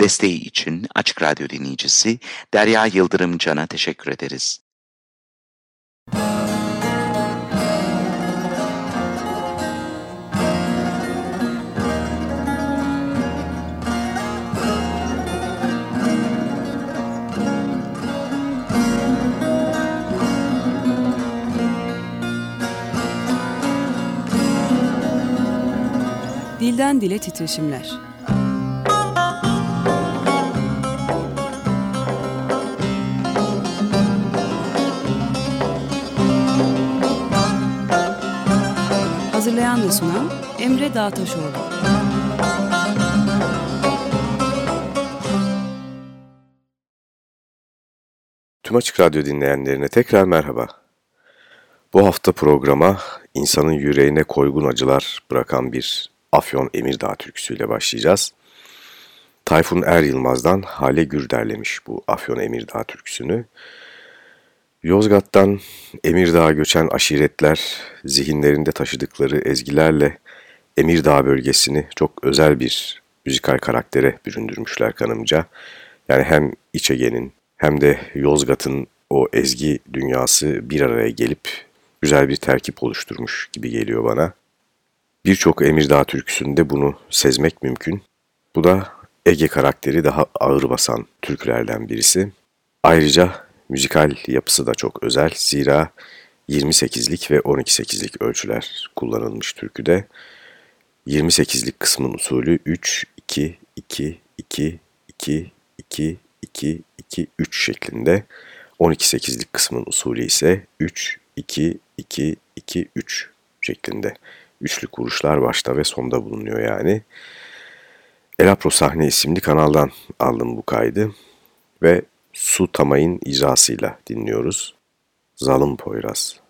Desteği için Açık Radyo dinleyicisi Derya Yıldırım Can'a teşekkür ederiz. Dilden Dile Titreşimler Hazırlayan ve sunan Emre Dağtaşoğlu. Tüm Açık Radyo dinleyenlerine tekrar merhaba. Bu hafta programa insanın yüreğine koygun acılar bırakan bir Afyon Emirdağ türküsüyle başlayacağız. Tayfun Er Yılmaz'dan Hale Gür derlemiş bu Afyon Emirdağ türküsünü. Yozgat'tan Emirdağ'a göçen aşiretler zihinlerinde taşıdıkları ezgilerle Emirdağ bölgesini çok özel bir müzikal karaktere büründürmüşler kanımca. Yani hem İç Ege'nin hem de Yozgat'ın o ezgi dünyası bir araya gelip güzel bir terkip oluşturmuş gibi geliyor bana. Birçok Emirdağ türküsünde bunu sezmek mümkün. Bu da Ege karakteri daha ağır basan türkülerden birisi. Ayrıca Müzikal yapısı da çok özel. Zira 28'lik ve 12-8'lik ölçüler kullanılmış türküde. 28'lik kısmın usulü 3-2-2-2-2-2-2-2-2-3 şeklinde. 12-8'lik kısmın usulü ise 3-2-2-2-3 şeklinde. Üçlü kuruşlar başta ve sonda bulunuyor yani. Elapro Sahne isimli kanaldan aldım bu kaydı ve Su Tamay'ın icrasıyla dinliyoruz. Zalım Poyraz.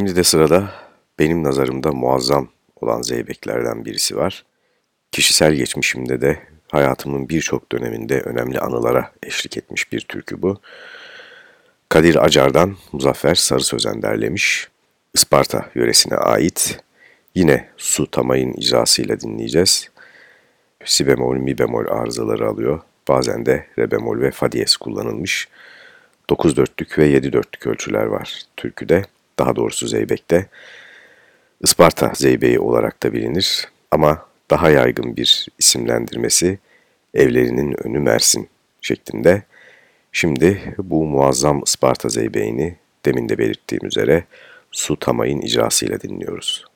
Şimdi de sırada benim nazarımda muazzam olan zeybeklerden birisi var. Kişisel geçmişimde de hayatımın birçok döneminde önemli anılara eşlik etmiş bir türkü bu. Kadir Acar'dan Muzaffer Sarı Sözen derlemiş. Isparta yöresine ait. Yine Su Tamay'ın icrasıyla dinleyeceğiz. Si bemol, mi bemol arızaları alıyor. Bazen de re bemol ve fa diyez kullanılmış. 9 dörtlük ve 7 dörtlük ölçüler var türküde daha doğrusu Zeybek'te Isparta Zeybeği olarak da bilinir ama daha yaygın bir isimlendirmesi evlerinin önü Mersin şeklinde. Şimdi bu muazzam Isparta Zeybeğini demin de belirttiğim üzere Su Tamay'ın icrasıyla dinliyoruz.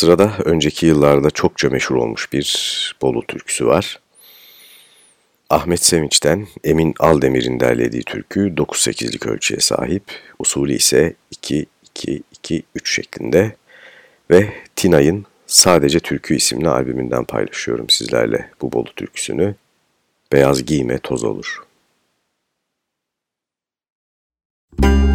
Sırada önceki yıllarda çokça meşhur olmuş bir Bolu türküsü var. Ahmet Sevinç'ten Emin Aldemir'in derlediği türkü 9-8'lik ölçüye sahip, usulü ise 2-2-2-3 şeklinde ve Tinay'ın Sadece Türkü isimli albümünden paylaşıyorum sizlerle bu Bolu türküsünü. Beyaz giyme toz olur. salına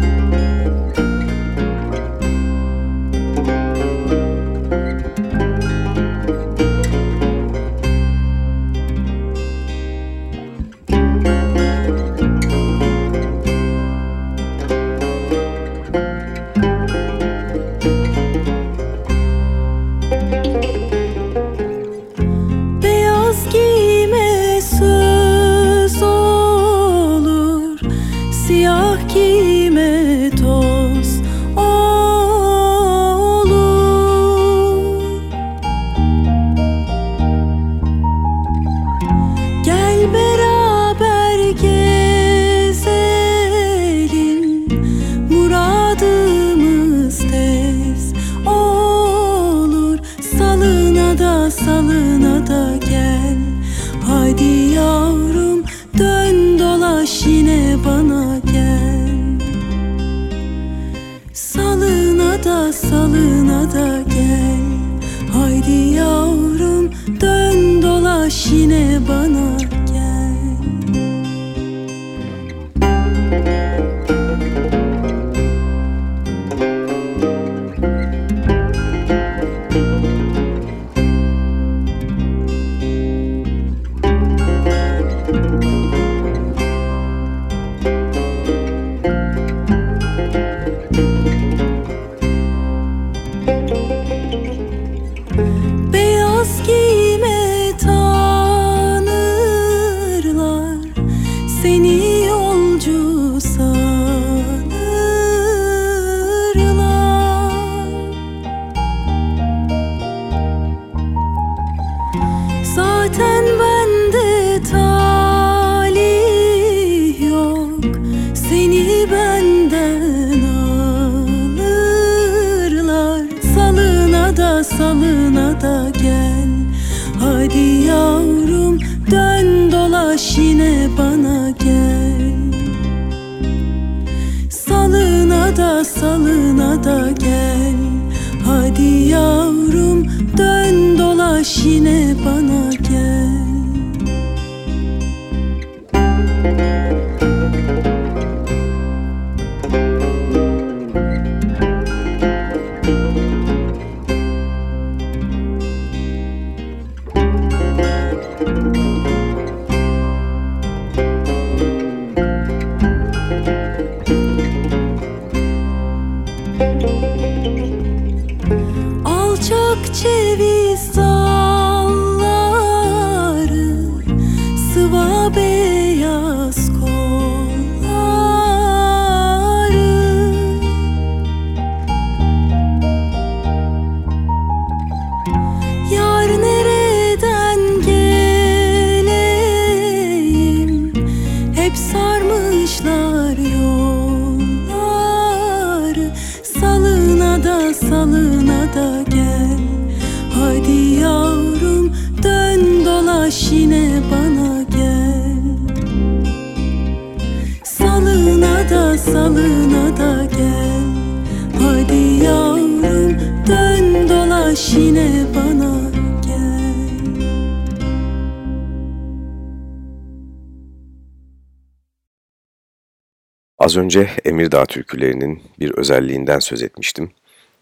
önce Emirdağ türkülerinin bir özelliğinden söz etmiştim.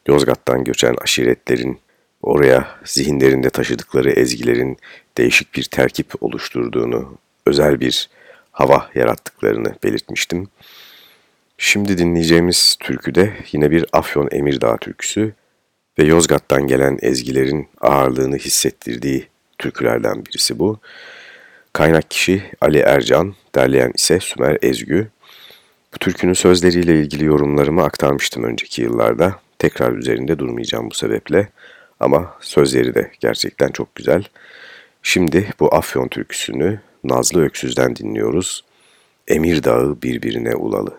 Yozgat'tan göçen aşiretlerin oraya zihinlerinde taşıdıkları ezgilerin değişik bir terkip oluşturduğunu, özel bir hava yarattıklarını belirtmiştim. Şimdi dinleyeceğimiz türkü de yine bir Afyon Emirdağ türküsü ve Yozgat'tan gelen ezgilerin ağırlığını hissettirdiği türkülerden birisi bu. Kaynak kişi Ali Ercan, derleyen ise Sümer Ezgü. Bu türkünün sözleriyle ilgili yorumlarımı aktarmıştım önceki yıllarda. Tekrar üzerinde durmayacağım bu sebeple. Ama sözleri de gerçekten çok güzel. Şimdi bu Afyon türküsünü Nazlı Öksüz'den dinliyoruz. Emir Dağı birbirine ulalı.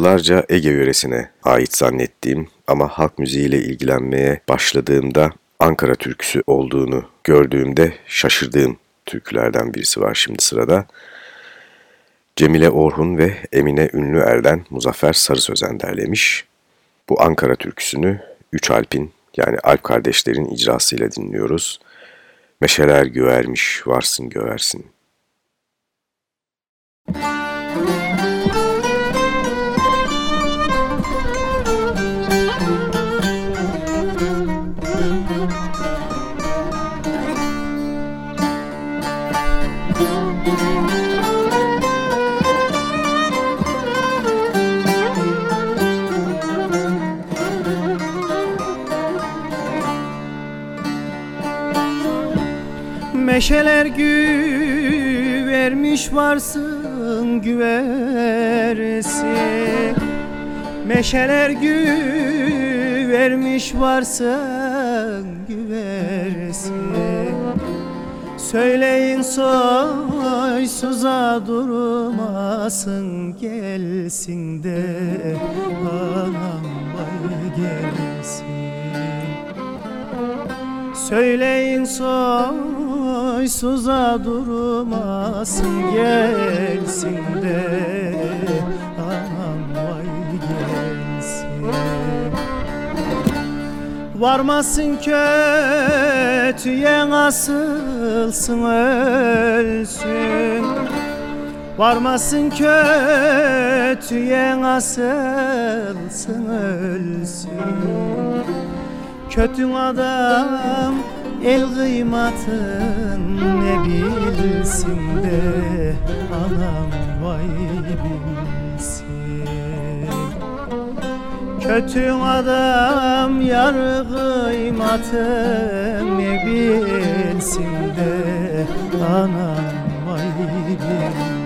Yıllarca Ege yöresine ait zannettiğim ama halk müziğiyle ilgilenmeye başladığımda Ankara türküsü olduğunu gördüğümde şaşırdığım türkülerden birisi var şimdi sırada. Cemile Orhun ve Emine Ünlü Erden Muzaffer Sarı Sözen derlemiş. Bu Ankara türküsünü Üç Alp'in yani Alp kardeşlerin icrasıyla dinliyoruz. Meşeler güvermiş varsın göversin. Müzik Meşeler güvermiş varsın güversin Meşeler güvermiş varsın güversin Söyleyin soysuza durmasın gelsin de anam vay gelsin. Söyleyin soysuza durmasın gelsin de anam vay gelsin. Varmasın kötüye asılsın ölsün. Varmasın kötüye asılsın ölsün. Kötü adam el kıymatın ne bilsin de Anam vay bilsin. Kötü adam yar kıymatın ne bilsin de Anam vay bilsin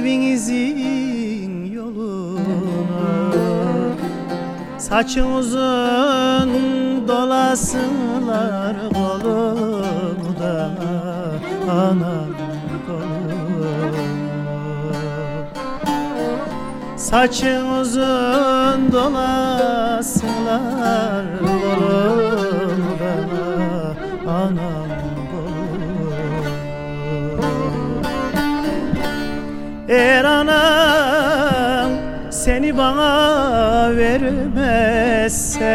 evinizin yolunu Saçın uzun dolasınlar kolumu da Anam kolumu Saçın uzun dolasınlar Eğer anam seni bana vermezse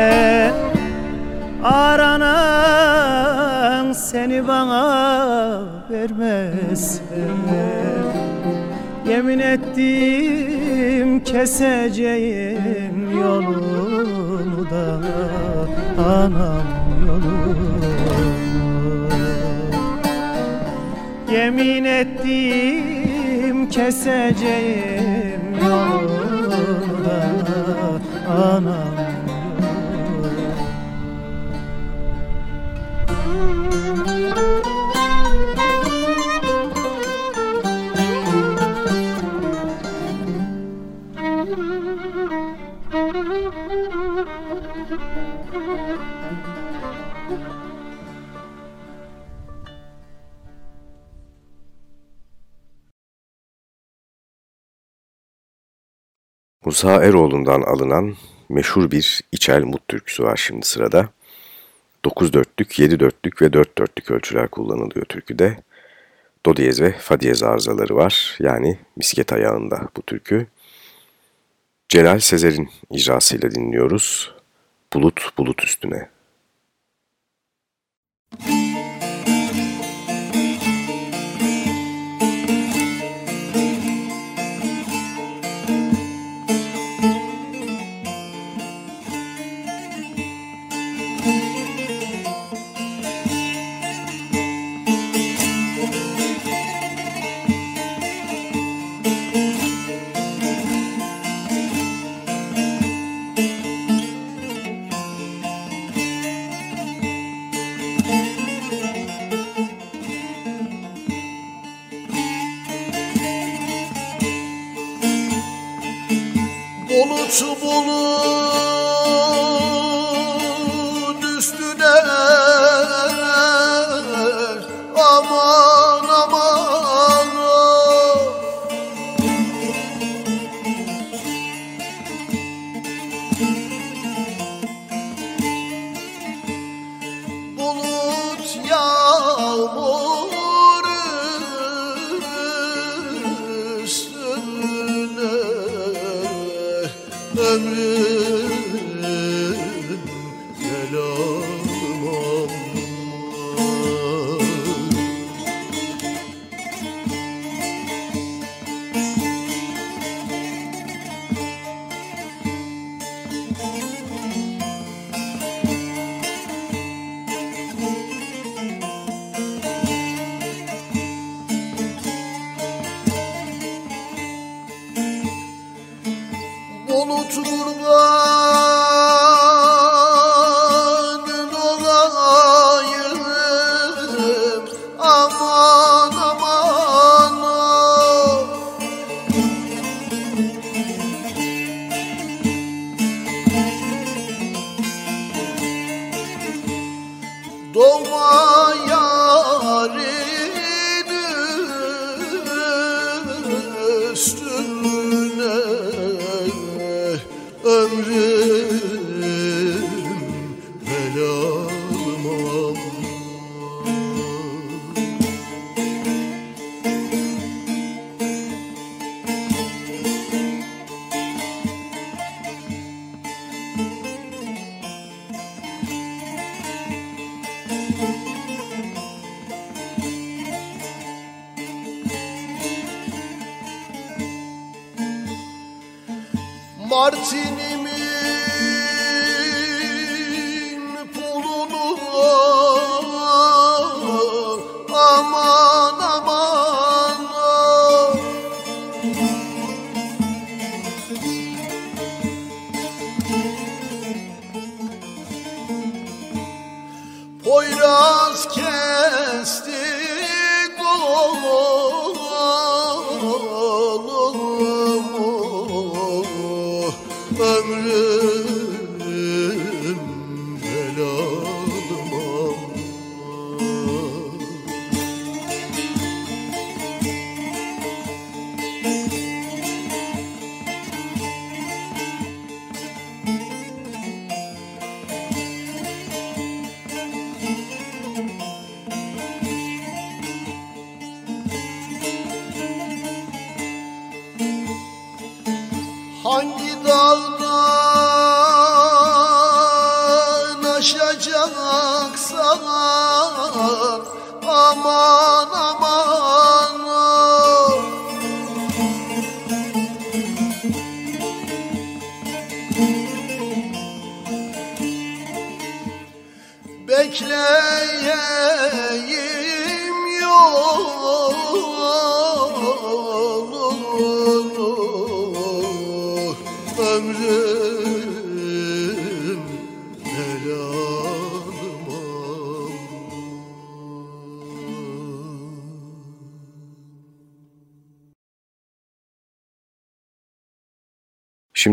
Aranan seni bana vermezse Yemin ettim keseceğim yolunu da Anam yolunu. Yemin ettim keseceğim Musa Eroğlu'ndan alınan meşhur bir İçel Mut türküsü var şimdi sırada. 9 dörtlük, 7 dörtlük ve 4 dörtlük ölçüler kullanılıyor türküde. Do diyez ve fa diyez arızaları var. Yani misket ayağında bu türkü. Celal Sezer'in icrasıyla dinliyoruz. Bulut bulut üstüne. Bulut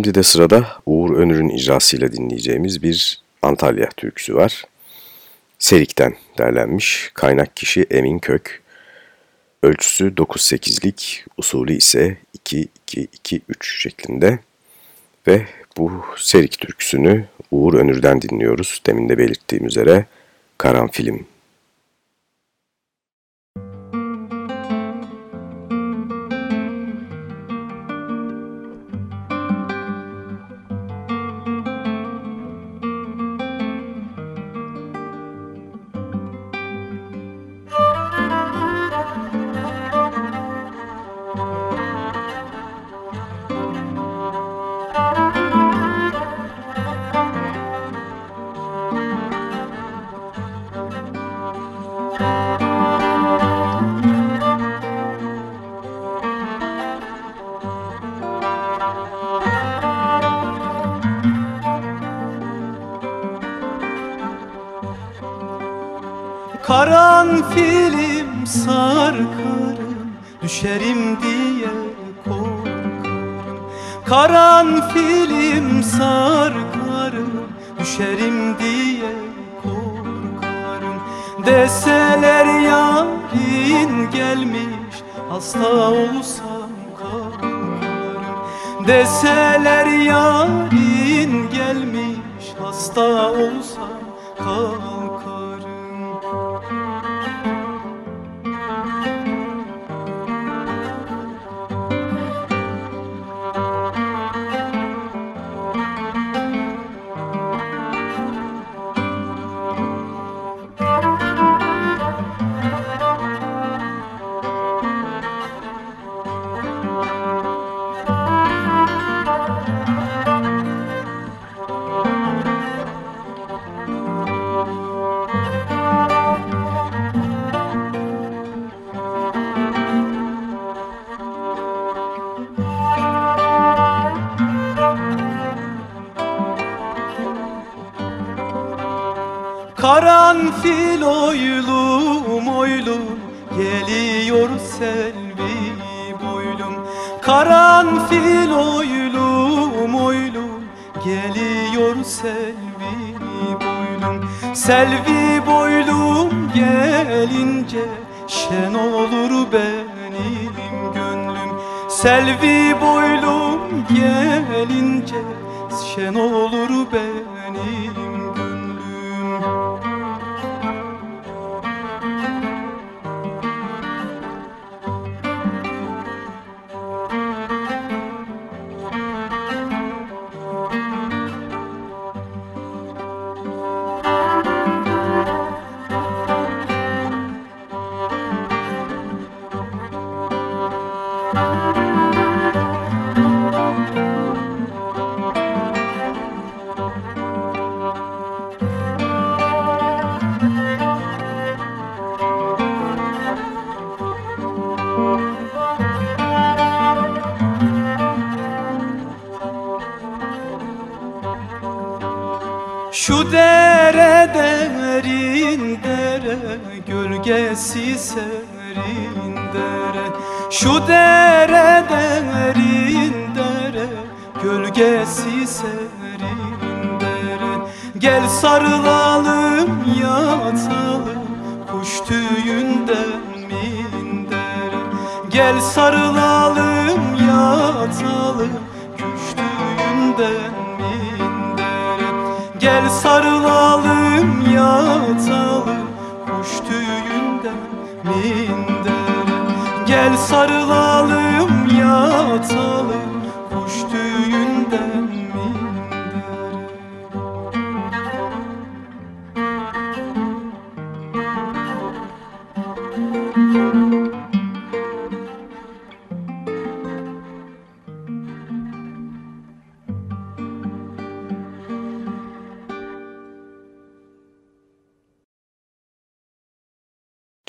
Şimdi de sırada Uğur Önür'ün icrasıyla dinleyeceğimiz bir Antalya türküsü var. Serik'ten derlenmiş. Kaynak kişi Emin Kök. Ölçüsü 9-8'lik, usulü ise 2-2-2-3 şeklinde. Ve bu Serik türküsünü Uğur Önür'den dinliyoruz. Demin de belirttiğim üzere Karanfilim Selvi boylum gelince şen olur benim Gölgesi serin dere? Şu dere derin dere Gölgesi serin dere. Gel sarılalım yatalım Kuş tüyünden mindere Gel sarılalım yatalım Kuş tüyünden mindere Gel sarılalım yatalım mindere Gel sarılalım yatalım Kuş tüyünden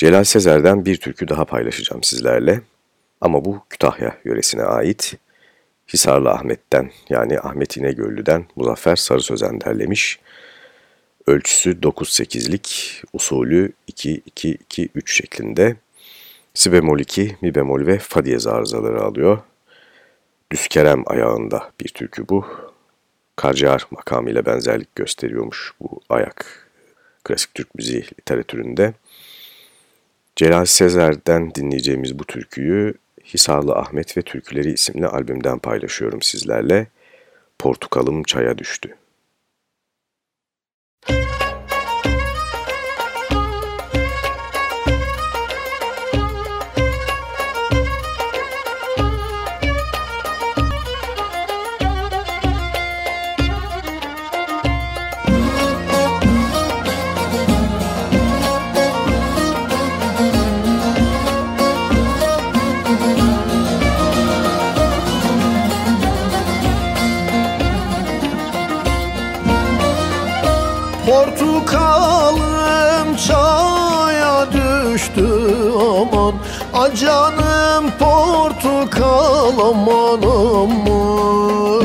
Celal Sezer'den bir türkü daha paylaşacağım sizlerle. Ama bu Kütahya yöresine ait. Hisarlı Ahmet'ten yani Ahmet İnegöllü'den Muzaffer Sarı Sözen derlemiş. Ölçüsü 9-8'lik, usulü 2-2-2-3 şeklinde. Si bemol 2, mi bemol ve fa diyez arızaları alıyor. Düz kerem ayağında bir türkü bu. Karciğer makamıyla benzerlik gösteriyormuş bu ayak klasik Türk müziği literatüründe. Celal Sezer'den dinleyeceğimiz bu türküyü Hisarlı Ahmet ve Türküleri isimli albümden paylaşıyorum sizlerle. Portukalım çaya düştü. Portakalım portakal aman aman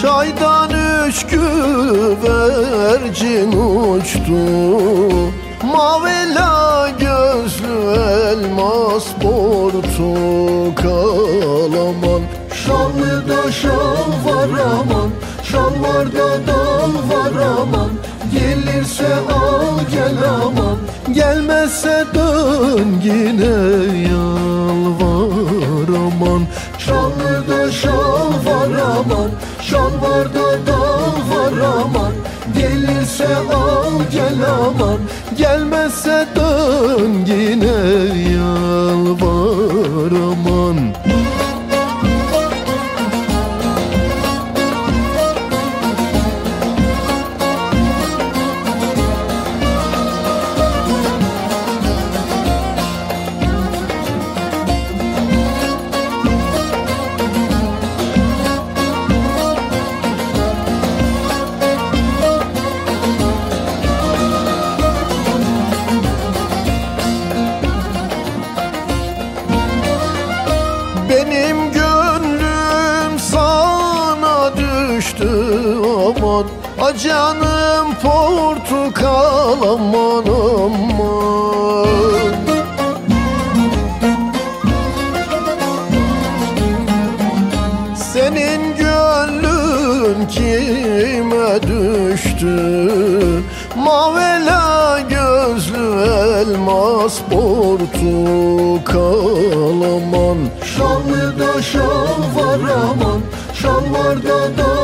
Çaydan üç güvercin uçtu. Mavela gözlü elmas portakal aman Şallıda şal var aman Şalvarda dal var aman. Gelirse al gel aman Gelmezse dön yine yalvar aman. Şallıda şal var aman Şalvarda dal var aman. Gelirse al gel aman Gelmezse dön yine aman Acanım portakal aman aman. Senin dön kime düştü? Mavela gözlü elmas portakal aman. Şanlıda şal var aman dal var aman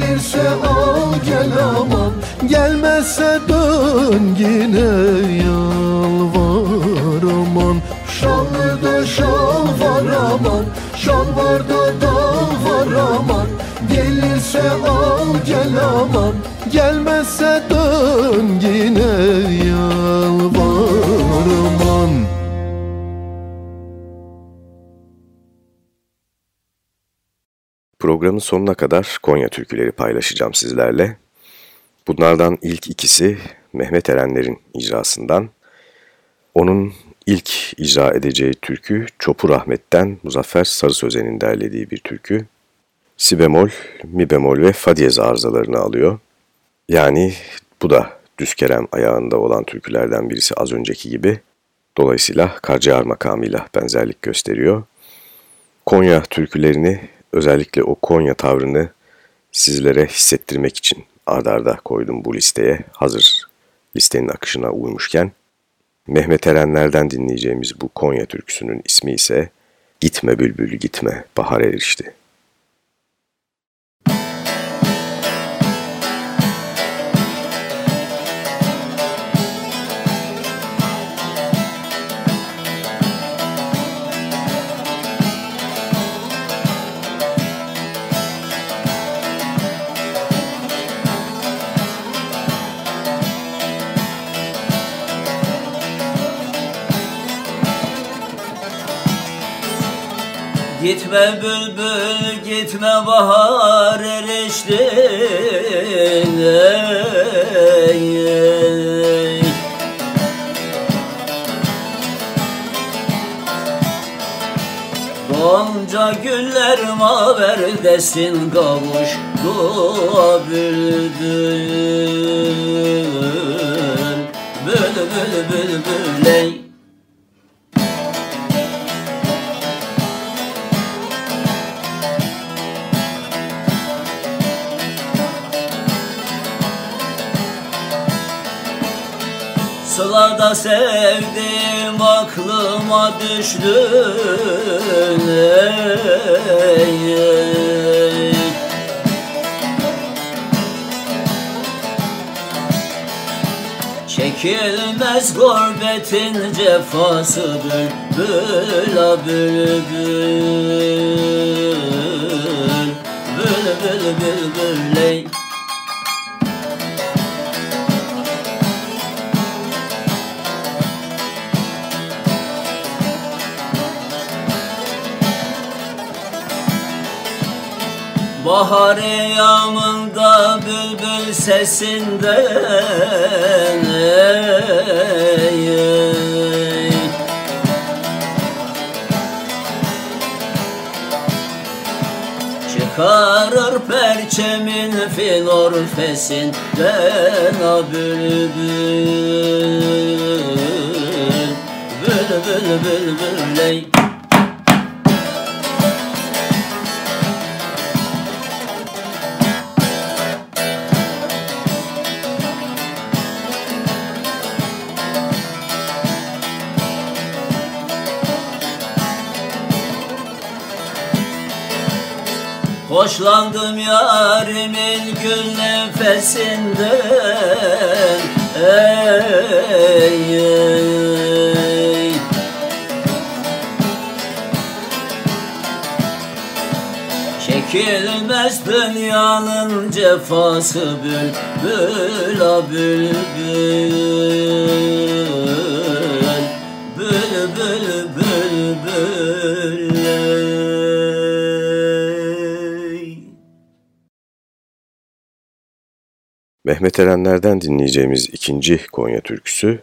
Gelirse al gel aman Gelmezse dön yine yalvar aman. Şanlıda şal var aman Şalvarda dal var aman. Gelirse al gel aman Gelmezse dön yine yalvar Programın sonuna kadar Konya türküleri paylaşacağım sizlerle. Bunlardan ilk ikisi Mehmet Erenler'in icrasından. Onun ilk icra edeceği türkü Çopur Ahmet'ten Muzaffer Sarı Sözen'in derlediği bir türkü. Si bemol, mi bemol ve fa diyez arızalarını alıyor. Yani bu da düz kerem ayağında olan türkülerden birisi az önceki gibi. Dolayısıyla Karciğer makamıyla benzerlik gösteriyor. Konya türkülerini özellikle o Konya tavrını sizlere hissettirmek için ardarda koydum bu listeye. Hazır listenin akışına uymuşken. Mehmet Erenler'den dinleyeceğimiz bu Konya türküsünün ismi ise Gitme Bülbül Gitme Bahar Erişti. Gitme bülbül gitme bahar erişti ey, ey. Gonca güller maver desin kavuş Dua bülbül Bülbül bülbül ey Sılada sevdim aklıma düştün ey, ey. Çekilmez gurbetin cefası bülbül a bülbül Bülbül bülbül ey Bahar yağmında bülbül sesinden ey, ey. Çıkarır perçemin fil orfesinden a bülbül Bülbül bülbül ey Hoşlandım yarimin gül nefesinden ey, ey. Çekilmez dünyanın cefası bülbül a bülbül Mehmet Erenler'den dinleyeceğimiz ikinci Konya türküsü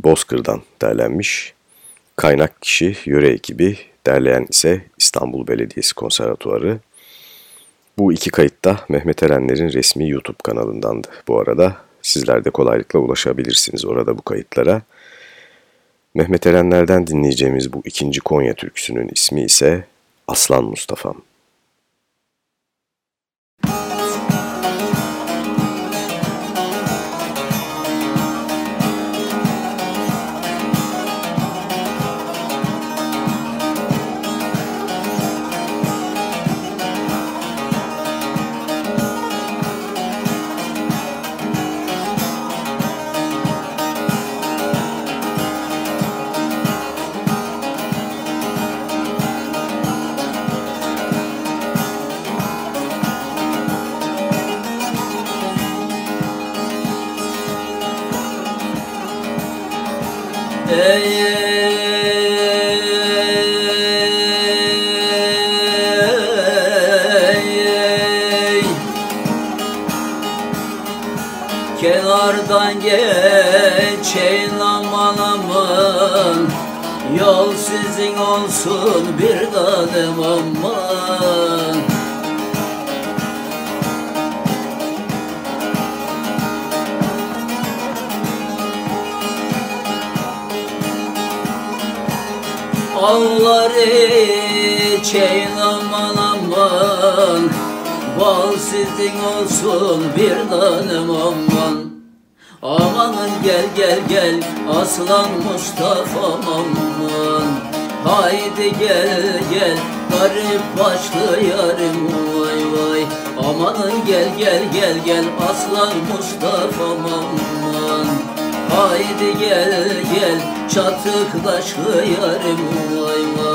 Bozkır'dan derlenmiş. Kaynak kişi yöre ekibi, derleyen ise İstanbul Belediyesi Konservatuarı. Bu iki kayıtta Mehmet Erenler'in resmi YouTube kanalındandı bu arada. Sizler de kolaylıkla ulaşabilirsiniz orada bu kayıtlara. Mehmet Erenler'den dinleyeceğimiz bu ikinci Konya türküsünün ismi ise Aslan Mustafa'm. Yol sizin olsun bir tanem aman Ağlar içeyin aman aman. Bal sizin olsun bir tanem aman. Amanın gel gel gel aslan Mustafa aman Haydi gel gel garip başlı yarim. Vay vay. Amanın gel gel gel gel aslan Mustafa aman Haydi gel gel çatık taşlı yarim. Vay vay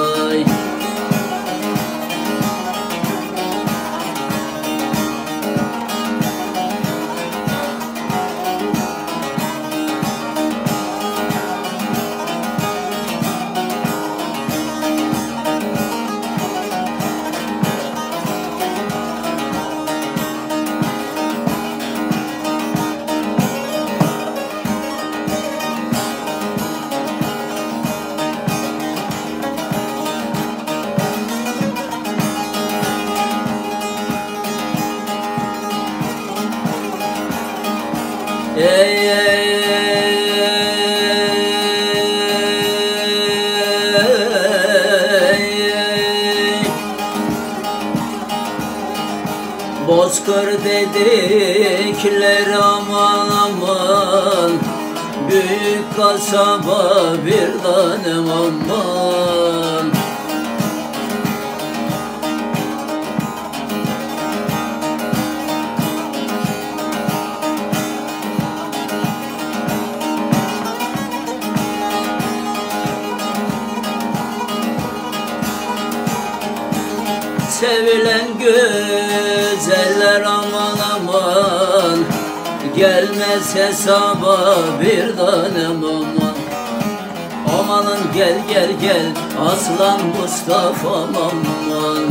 Mustafa aman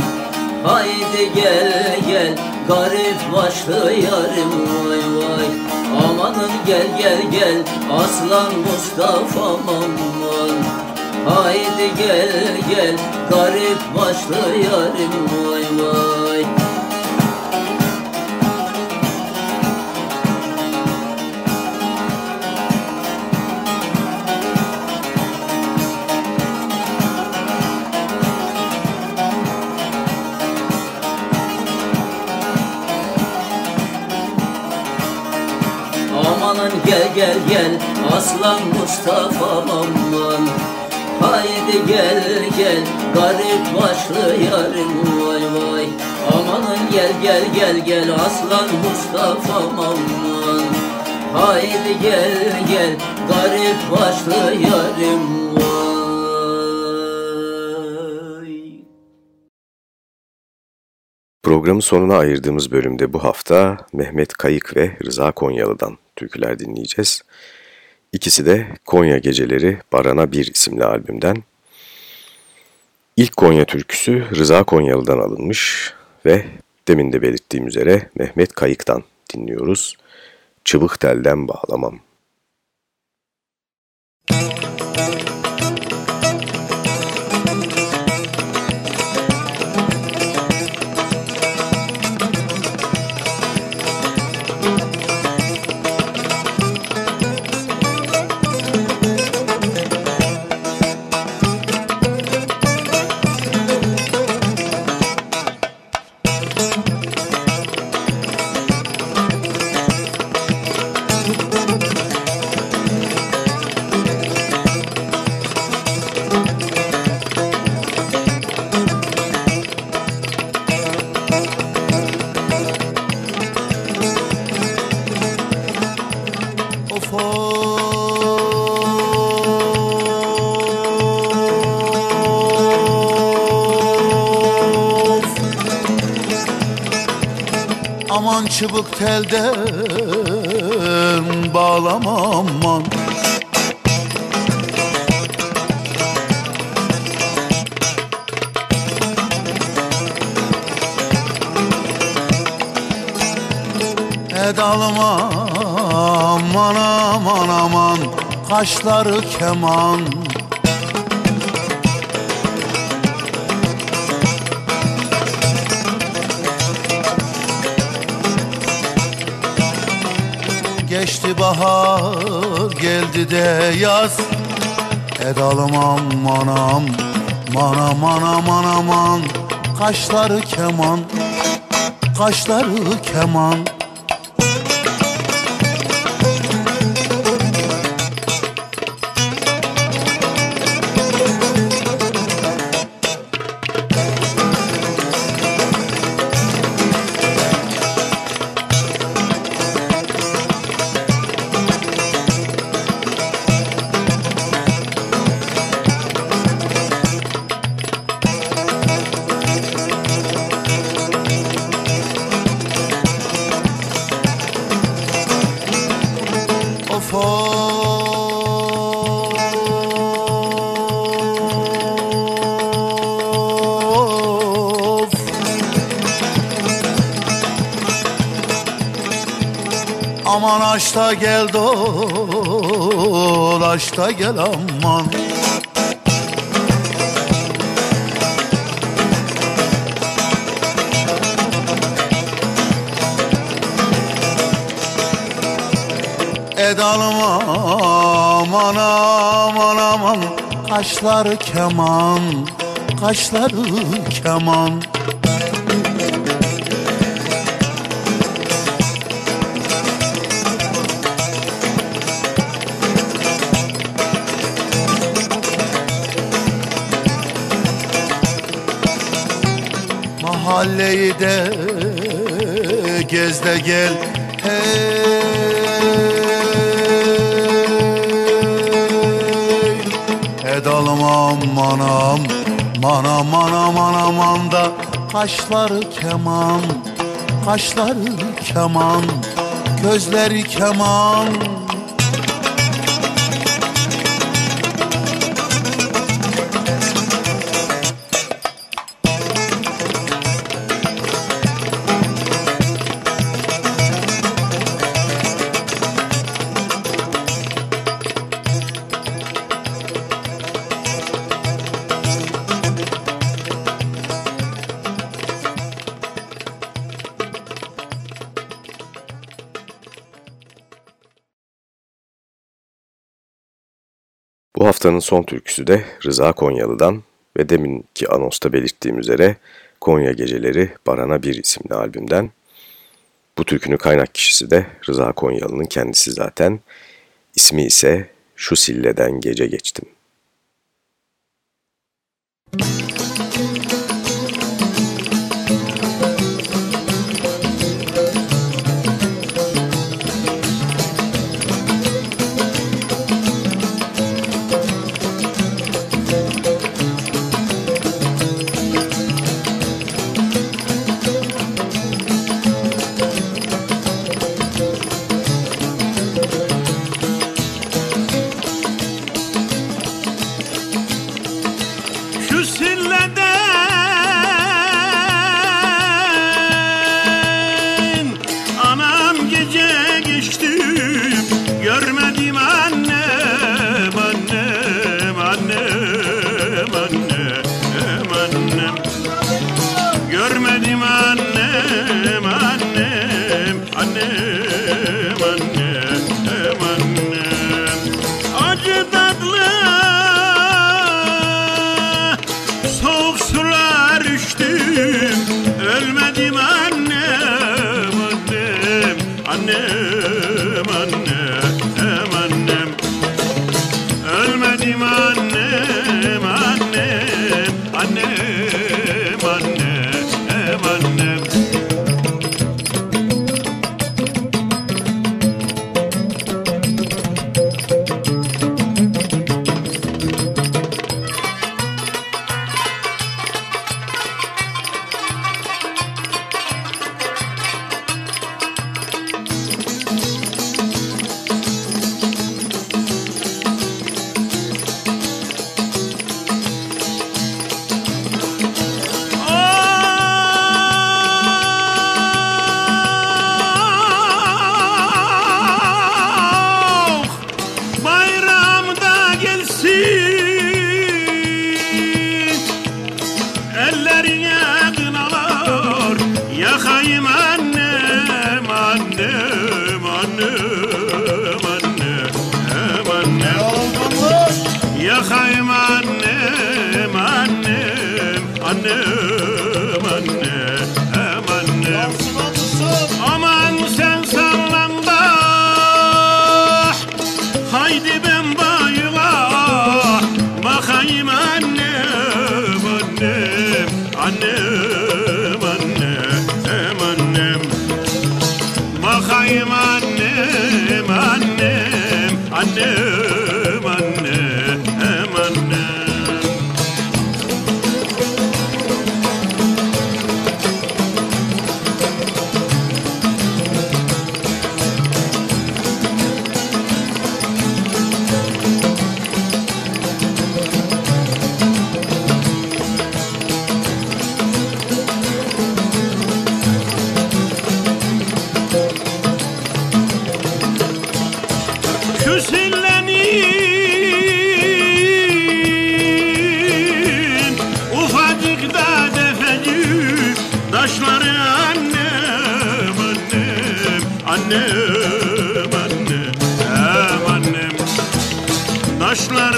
Haydi gel gel. Garip başlı yarim vay vay. Amanın gel gel gel. Aslan Mustafa aman. Haydi gel gel. Garip aslan Mustafa aman. Haydi gel gel garip başlı yarim vay vay. Amanın gel gel gel gel aslan Mustafa aman. Haydi gel gel garip başlı yarim vay. Sonuna ayırdığımız bölümde bu hafta Mehmet Kayık ve Rıza Konyalı'dan türküler dinleyeceğiz. İkisi de Konya Geceleri Barana Bir isimli albümden. İlk Konya türküsü Rıza Konyalı'dan alınmış ve demin de belirttiğim üzere Mehmet Kayık'tan dinliyoruz. Çıbık telden bağlamam. çubuk telden bağlamam man Et alma aman aman aman. Kaşları keman. Bahar geldi de yaz. Edalım aman aman aman aman aman. Kaşları keman Kaşları keman Aman aşta gel dol aşta gel aman. Edalım aman aman aman Kaşları keman Kaşları keman Mahalleyi de gez de gel. Hey! Edalım aman aman aman aman aman da Kaşları keman, kaşları keman Gözleri keman haftanın son türküsü de Rıza Konyalı'dan ve deminki anosta belirttiğim üzere Konya Geceleri Barana Bir isimli albümden. Bu türkünün kaynak kişisi de Rıza Konyalı'nın kendisi zaten. İsmi ise Şu Silleden Gece Geçtim. Şu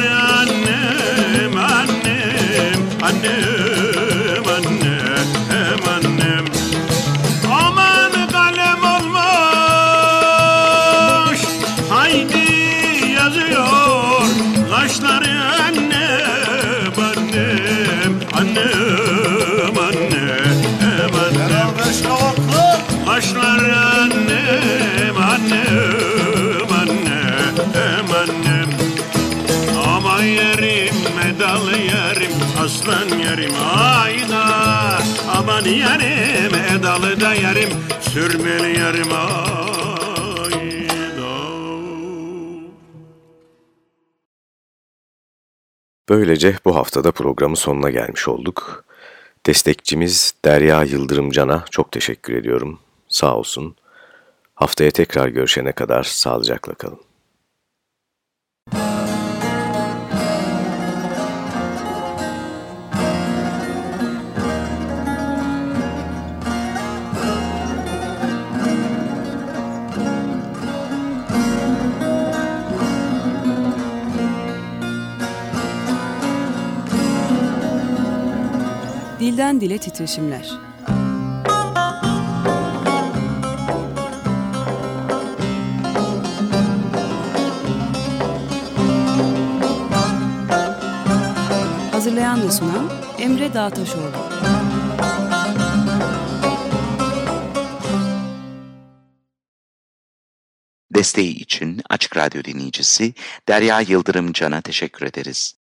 annem annem annem aslan yerim ayda Aman yerim edalı da yerim sürmeli yerim ayda Böylece bu haftada programın sonuna gelmiş olduk. Destekçimiz Derya Yıldırım Can'a çok teşekkür ediyorum. Sağ olsun. Haftaya tekrar görüşene kadar sağlıcakla kalın. Dilden dile titreşimler. Hazırlayan ve sunan Emre Dağtaşoğlu. Desteği için Açık Radyo dinleyicisi Derya Yıldırım Can'a teşekkür ederiz.